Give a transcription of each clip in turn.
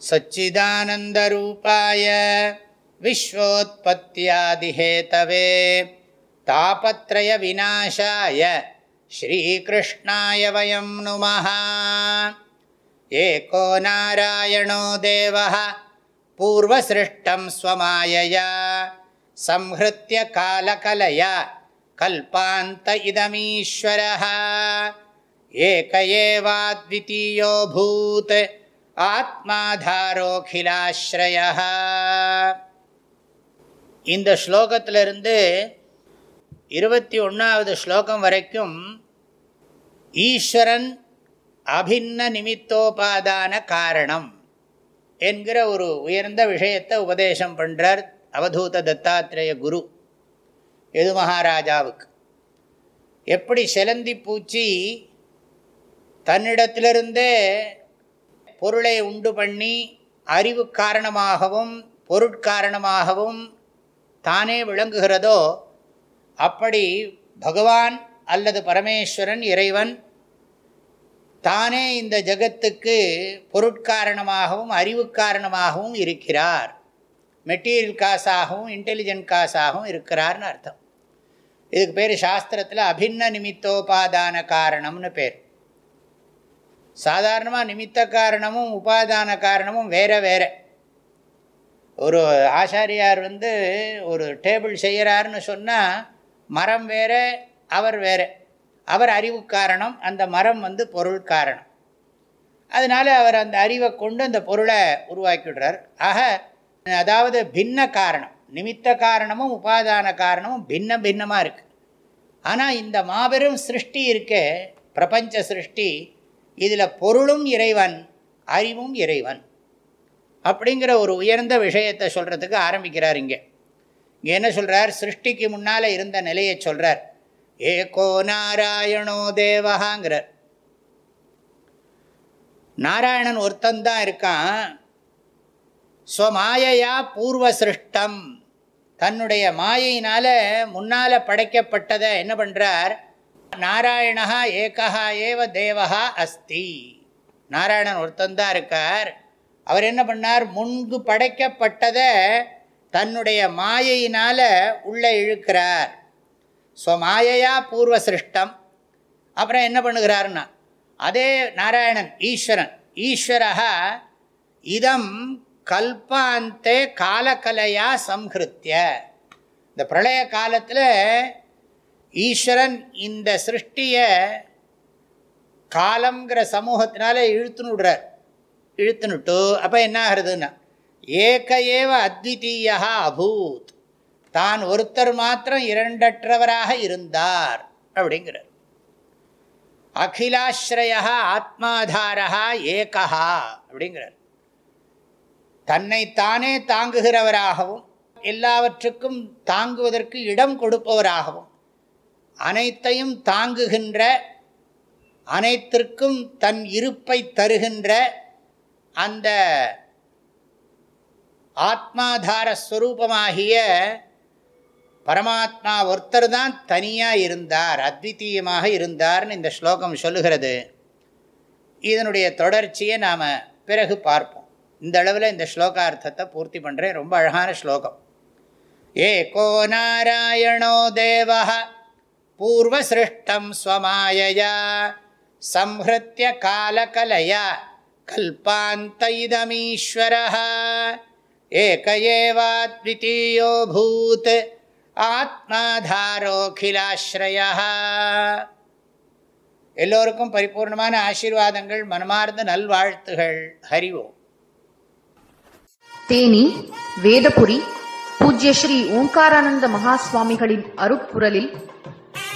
सच्चिदानन्दरूपाय विश्वोत्पत्त्यादिहेतवे तापत्रयविनाशाय श्रीकृष्णाय वयं नुमः। एको नारायणो देवः पूर्वसृष्टं स्वमायया। संहृत्य कालकलया कल्पान्त इदमीश्वरः। एक एवाद्वितीयोऽभूत् ஆத்மாதாரோகிலாஸ்ரய இந்த ஸ்லோகத்திலிருந்து இருபத்தி ஒன்றாவது ஸ்லோகம் வரைக்கும் ஈஸ்வரன் அபின்ன நிமித்தோபாதான காரணம் என்கிற ஒரு உயர்ந்த விஷயத்தை உபதேசம் பண்ணுறார் அவதூத தத்தாத்திரேய குரு எது மகாராஜாவுக்கு. எப்படி செலந்தி பூச்சி தன்னிடத்திலிருந்தே பொருளை உண்டு பண்ணி அறிவு காரணமாகவும் பொருட்காரணமாகவும் தானே விளங்குகிறதோ அப்படி பகவான் அல்லது பரமேஸ்வரன் இறைவன் தானே இந்த ஜகத்துக்கு பொருட்காரணமாகவும் அறிவு காரணமாகவும் இருக்கிறார். மெட்டீரியல் காசாகவும் இன்டெலிஜென்ட் காசாகவும் இருக்கிறார்னு அர்த்தம். இதுக்கு பேர் சாஸ்திரத்தில் அபின்ன நிமித்தோபாதான காரணம்னு பேர். சாதாரணமாக நிமித்த காரணமும் உபாதான காரணமும் வேற வேற. ஒரு ஆசாரியார் வந்து ஒரு டேபிள் செய்கிறாருன்னு சொன்னால் மரம் வேற அவர் வேற. அவர் அறிவு காரணம் அந்த மரம் வந்து பொருள் காரணம். அதனால் அவர் அந்த அறிவை கொண்டு அந்த பொருளை உருவாக்கிவிடுறார். ஆக அதாவது பின்ன காரணம் நிமித்த காரணமும் உபாதான காரணமும் பின்ன பின்னமாக இருக்குது ஆனால் இந்த மாபெரும் சிருஷ்டி இருக்கே பிரபஞ்ச சிருஷ்டி இதில் பொருளும் இறைவன் அறிவும் இறைவன். அப்படிங்கிற ஒரு உயர்ந்த விஷயத்தை சொல்கிறதுக்கு ஆரம்பிக்கிறார் இங்கே. இங்கே என்ன சொல்கிறார் சிருஷ்டிக்கு முன்னால் இருந்த நிலையை சொல்கிறார் ஏகோ நாராயணோ தேவகாங்கிறார் நாராயணன் ஒருத்தந்தான் இருக்கான். ஸ்வமாயையா பூர்வ சிருஷ்டம் தன்னுடைய மாயையினால் முன்னால் படைக்கப்பட்டதை என்ன பண்ணுறார் நாராயணா ஏகா ஏவ தேவகா அஸ்தி. நாராயணன் ஒருத்தந்தான் இருக்கார். அவர் என்ன பண்ணார்? முன்பு படைக்கப்பட்டதை தன்னுடைய மாயையினால் உள்ளே இழுக்கிறார். ஸோ மாயையா பூர்வ சிருஷ்டம் அப்புறம் என்ன பண்ணுகிறாருன்னா அதே நாராயணன் ஈஸ்வரன். ஈஸ்வரா இதம் கல்பாந்தே காலக்கலையா சம்ஹிருத்திய இந்த பிரளய காலத்தில் ஈஸ்வரன் இந்த சிருஷ்டியை காலங்கிற சமூகத்தினால இழுத்துன்னு விடுறார் இழுத்துனுட்டு அப்போ என்ன ஆகுறதுன்னா ஏக ஏவ அத்விதீயா அபூத். தான் ஒருத்தர் மாத்திரம் இரண்டற்றவராக இருந்தார் அப்படிங்கிறார். அகிலாஸ்ரயா ஆத்மாதாரா ஏகா அப்படிங்கிறார். தன்னைத்தானே தாங்குகிறவராகவும் எல்லாவற்றுக்கும் தாங்குவதற்கு இடம் கொடுப்பவராகவும் அனைத்தையும் தாங்குகின்ற அனைத்திற்கும் தன் இருப்பை தருகின்ற அந்த ஆத்மாதார ஸ்வரூபமாகிய பரமாத்மா ஒருத்தர் தான் தனியாக இருந்தார் அத்வித்தீயமாக இருந்தார்னு இந்த ஸ்லோகம் சொல்லுகிறது. இதனுடைய தொடர்ச்சியை நாம் பிறகு பார்ப்போம். இந்த அளவில் இந்த ஸ்லோகார்த்தத்தை பூர்த்தி பண்ணுறேன் ரொம்ப அழகான ஸ்லோகம். ஏகோ நாராயணோ தேவா பூர்வசிருஷ்டம் ஸ்வமாயயா संहृत्य कालकलया कल्पान्त इदमीश्वरः एक एवाद्वितीयोऽभूत् ஆத்மாதாரோகிலாஸ்ரயா எல்லோருக்கும் பரிபூர்ணமான ஆசீர்வாதங்கள் மனமார்ந்த நல்வாழ்த்துகள் ஹரிவோம் தேனி வேதபுரி பூஜ்ய ஸ்ரீ ஓங்காரானந்த மகாஸ்வாமிகளின் அருட்குரலில்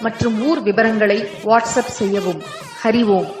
மற்றும் ஊர் விவரங்களை வாட்ஸ்அப் செய்யவும். ஹரி ஓம்.